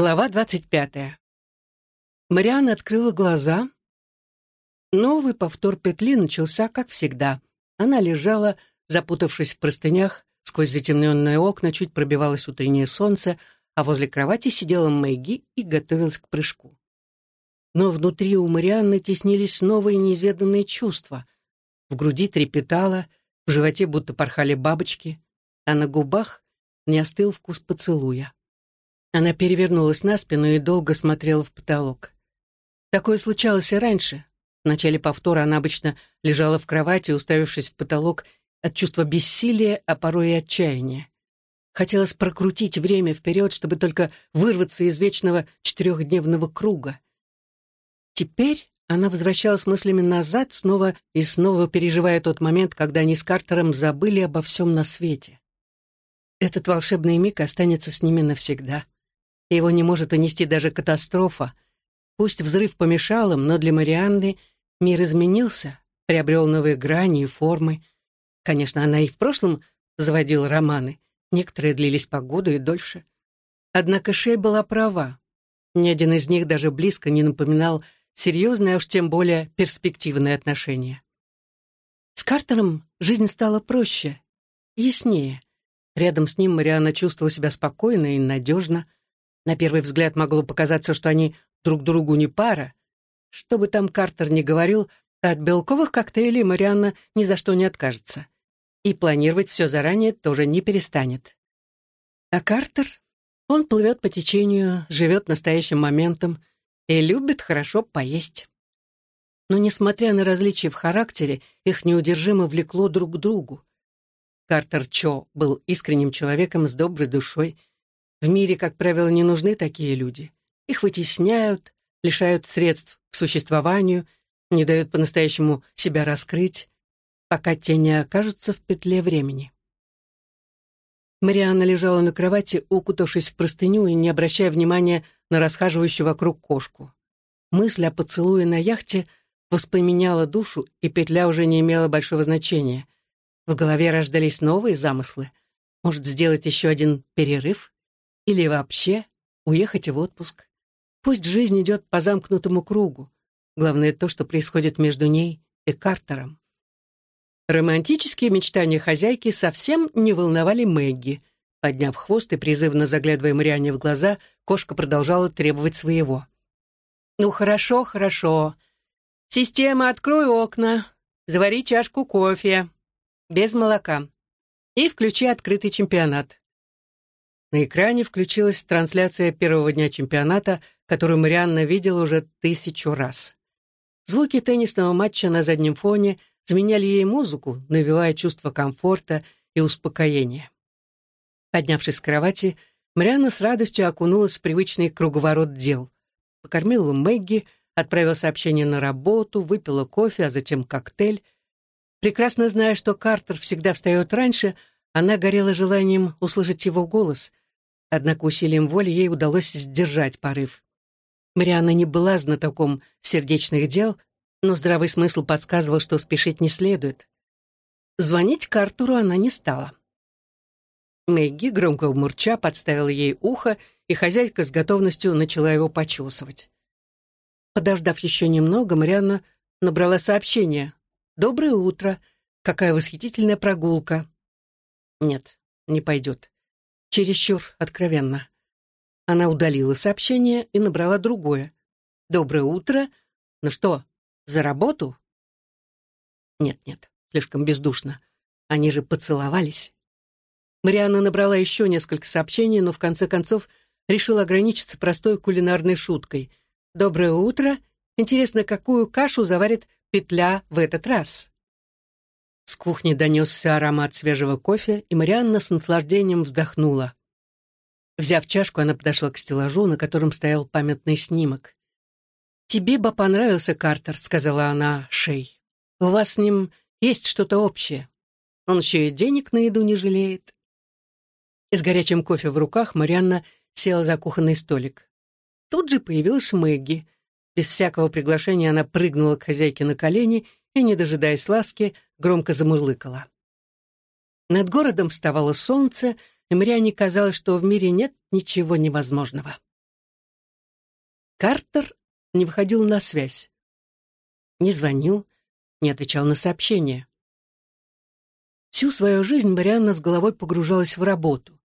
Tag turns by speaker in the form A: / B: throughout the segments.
A: Глава двадцать пятая. Марианна открыла глаза. Новый повтор петли начался, как всегда. Она лежала, запутавшись в простынях, сквозь затемненные окна чуть пробивалось утреннее солнце, а возле кровати сидела Мэгги и готовилась к прыжку. Но внутри у Марианны теснились новые неизведанные чувства. В груди трепетало, в животе будто порхали бабочки, а на губах не остыл вкус поцелуя. Она перевернулась на спину и долго смотрела в потолок. Такое случалось и раньше. В начале повтора она обычно лежала в кровати, уставившись в потолок от чувства бессилия, а порой и отчаяния. Хотелось прокрутить время вперед, чтобы только вырваться из вечного четырехдневного круга. Теперь она возвращалась мыслями назад, снова и снова переживая тот момент, когда они с Картером забыли обо всем на свете. Этот волшебный миг останется с ними навсегда. Его не может унести даже катастрофа. Пусть взрыв помешал им, но для Марианны мир изменился, приобрел новые грани и формы. Конечно, она и в прошлом заводила романы. Некоторые длились по году и дольше. Однако Шей была права. Ни один из них даже близко не напоминал серьезные, а уж тем более перспективные отношения. С Картером жизнь стала проще, яснее. Рядом с ним Марианна чувствовала себя спокойно и надежно. На первый взгляд могло показаться, что они друг другу не пара. Что бы там Картер ни говорил, от белковых коктейлей Марианна ни за что не откажется. И планировать все заранее тоже не перестанет. А Картер, он плывет по течению, живет настоящим моментом и любит хорошо поесть. Но, несмотря на различия в характере, их неудержимо влекло друг к другу. Картер Чо был искренним человеком с доброй душой, в мире, как правило, не нужны такие люди. Их вытесняют, лишают средств к существованию, не дают по-настоящему себя раскрыть, пока те не окажутся в петле времени. Марианна лежала на кровати, укутавшись в простыню и не обращая внимания на расхаживающую вокруг кошку. Мысль о поцелуе на яхте воспламеняла душу, и петля уже не имела большого значения. В голове рождались новые замыслы. Может, сделать еще один перерыв? Или вообще уехать в отпуск. Пусть жизнь идет по замкнутому кругу. Главное то, что происходит между ней и Картером. Романтические мечтания хозяйки совсем не волновали Мэгги. Подняв хвост и призывно заглядывая Мариане в глаза, кошка продолжала требовать своего. «Ну хорошо, хорошо. Система, открой окна, завари чашку кофе. Без молока. И включи открытый чемпионат. На экране включилась трансляция первого дня чемпионата, которую Марианна видела уже тысячу раз. Звуки теннисного матча на заднем фоне заменяли ей музыку, навевая чувство комфорта и успокоения. Поднявшись с кровати, Марианна с радостью окунулась в привычный круговорот дел. Покормила Мэгги, отправила сообщение на работу, выпила кофе, а затем коктейль. Прекрасно зная, что Картер всегда встает раньше, она горела желанием услышать его голос, однако усилием воли ей удалось сдержать порыв. Марианна не была знатоком сердечных дел, но здравый смысл подсказывал, что спешить не следует. Звонить Картуру она не стала. Мэгги, громко мурча, подставила ей ухо, и хозяйка с готовностью начала его почесывать. Подождав еще немного, Марианна набрала сообщение. «Доброе утро. Какая восхитительная прогулка. Нет, не пойдет. Чересчур откровенно. Она удалила сообщение и набрала другое. «Доброе утро. Ну что, за работу?» Нет-нет, слишком бездушно. Они же поцеловались. Марианна набрала еще несколько сообщений, но в конце концов решила ограничиться простой кулинарной шуткой. «Доброе утро. Интересно, какую кашу заварит петля в этот раз?» С кухни донесся аромат свежего кофе, и Марианна с наслаждением вздохнула. Взяв чашку, она подошла к стеллажу, на котором стоял памятный снимок. «Тебе бы понравился Картер», — сказала она Шей. «У вас с ним есть что-то общее. Он еще и денег на еду не жалеет». С горячим кофе в руках Марианна села за кухонный столик. Тут же появилась Мэгги. Без всякого приглашения она прыгнула к хозяйке на колени и, не дожидаясь ласки, громко замурлыкала. Над городом вставало солнце, и Мариане казалось, что в мире нет ничего невозможного. Картер не выходил на связь. Не звонил, не отвечал на сообщения. Всю свою жизнь Марианна с головой погружалась в работу.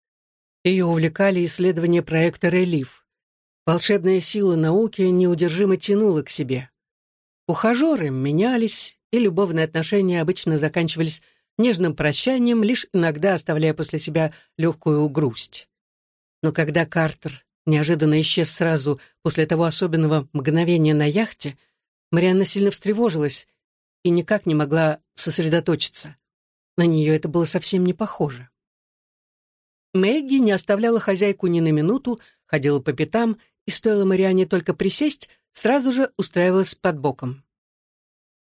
A: Ее увлекали исследования проекта «Релиф». Волшебная сила науки неудержимо тянула к себе. Ухажеры менялись, и любовные отношения обычно заканчивались нежным прощанием, лишь иногда оставляя после себя легкую грусть. Но когда Картер неожиданно исчез сразу после того особенного мгновения на яхте, Марианна сильно встревожилась и никак не могла сосредоточиться. На нее это было совсем не похоже. Мэгги не оставляла хозяйку ни на минуту, ходила по пятам, и стоило Марианне только присесть, сразу же устраивалась под боком.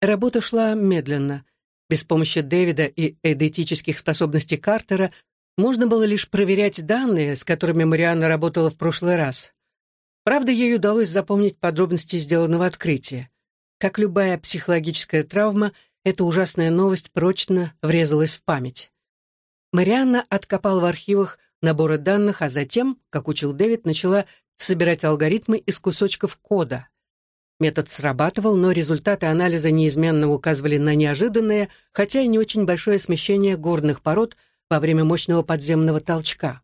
A: Работа шла медленно. Без помощи Дэвида и эдетических способностей Картера можно было лишь проверять данные, с которыми Марианна работала в прошлый раз. Правда, ей удалось запомнить подробности сделанного открытия. Как любая психологическая травма, эта ужасная новость прочно врезалась в память. Марианна откопала в архивах наборы данных, а затем, как учил Дэвид, начала собирать алгоритмы из кусочков кода. Метод срабатывал, но результаты анализа неизменно указывали на неожиданное, хотя и не очень большое смещение горных пород во время мощного подземного толчка.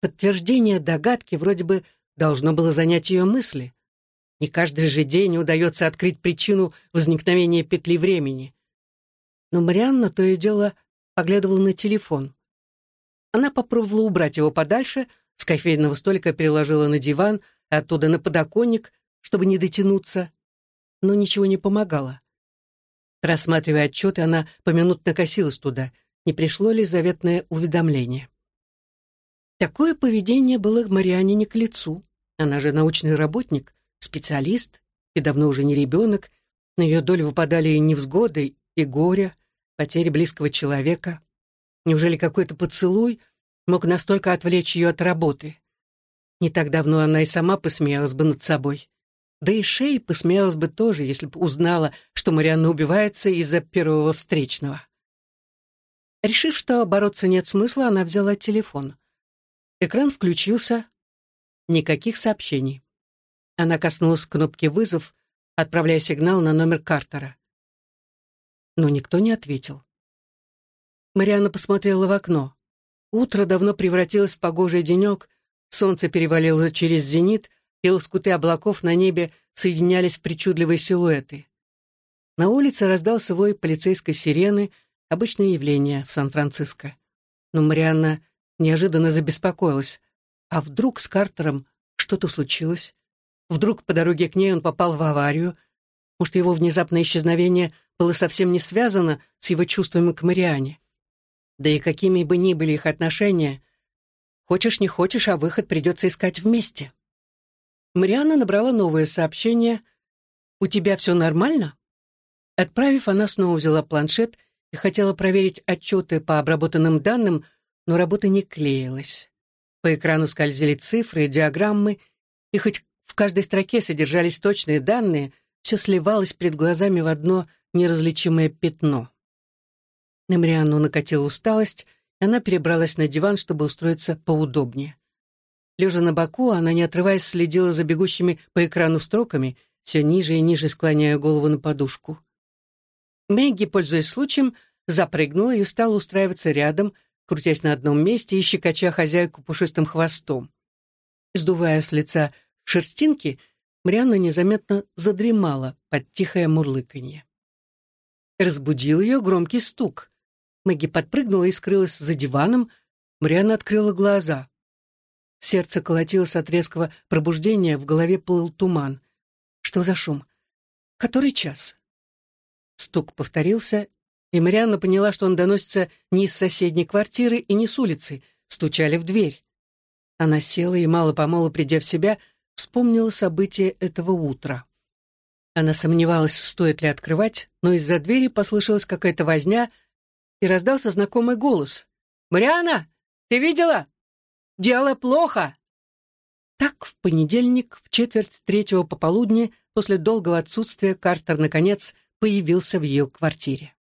A: Подтверждение догадки вроде бы должно было занять ее мысли. Не каждый же день удается открыть причину возникновения петли времени. Но Марианна то и дело поглядывала на телефон. Она попробовала убрать его подальше, с кофейного столика переложила на диван, оттуда на подоконник, чтобы не дотянуться, но ничего не помогало. Рассматривая отчеты, она поминутно косилась туда, не пришло ли заветное уведомление. Такое поведение было Мариане не к лицу. Она же научный работник, специалист и давно уже не ребенок. На ее долю выпадали и невзгоды, и горе, потери близкого человека. Неужели какой-то поцелуй мог настолько отвлечь ее от работы? Не так давно она и сама посмеялась бы над собой. Да и Шей посмеялась бы тоже, если бы узнала, что Марианна убивается из-за первого встречного. Решив, что бороться нет смысла, она взяла телефон. Экран включился. Никаких сообщений. Она коснулась кнопки «Вызов», отправляя сигнал на номер Картера. Но никто не ответил. Марианна посмотрела в окно. Утро давно превратилось в погожий денек, солнце перевалило через зенит, и лоскуты облаков на небе соединялись в причудливые силуэты. На улице раздался вой полицейской сирены, обычное явление в Сан-Франциско. Но Марианна неожиданно забеспокоилась. А вдруг с Картером что-то случилось? Вдруг по дороге к ней он попал в аварию? Может, его внезапное исчезновение было совсем не связано с его чувствами к Мариане? Да и какими бы ни были их отношения, хочешь не хочешь, а выход придется искать вместе. Марианна набрала новое сообщение. «У тебя все нормально?» Отправив, она снова взяла планшет и хотела проверить отчеты по обработанным данным, но работа не клеилась. По экрану скользили цифры, диаграммы, и хоть в каждой строке содержались точные данные, все сливалось перед глазами в одно неразличимое пятно. На Марианну накатила усталость, и она перебралась на диван, чтобы устроиться поудобнее. Лежа на боку, она, не отрываясь, следила за бегущими по экрану строками, все ниже и ниже склоняя голову на подушку. Мэгги, пользуясь случаем, запрыгнула и стала устраиваться рядом, крутясь на одном месте и щекоча хозяйку пушистым хвостом. Сдувая с лица шерстинки, Марианна незаметно задремала под тихое мурлыканье. Разбудил ее громкий стук. Мэгги подпрыгнула и скрылась за диваном. Марианна открыла глаза. Сердце колотилось от резкого пробуждения, в голове плыл туман. Что за шум? Который час? Стук повторился, и Марианна поняла, что он доносится не из соседней квартиры и не с улицы, стучали в дверь. Она села и, мало-помалу придя в себя, вспомнила события этого утра. Она сомневалась, стоит ли открывать, но из-за двери послышалась какая-то возня, и раздался знакомый голос. «Мариана, ты видела? Дело плохо!» Так, в понедельник, в четверть третьего пополудни, после долгого отсутствия, Картер, наконец, появился в ее квартире.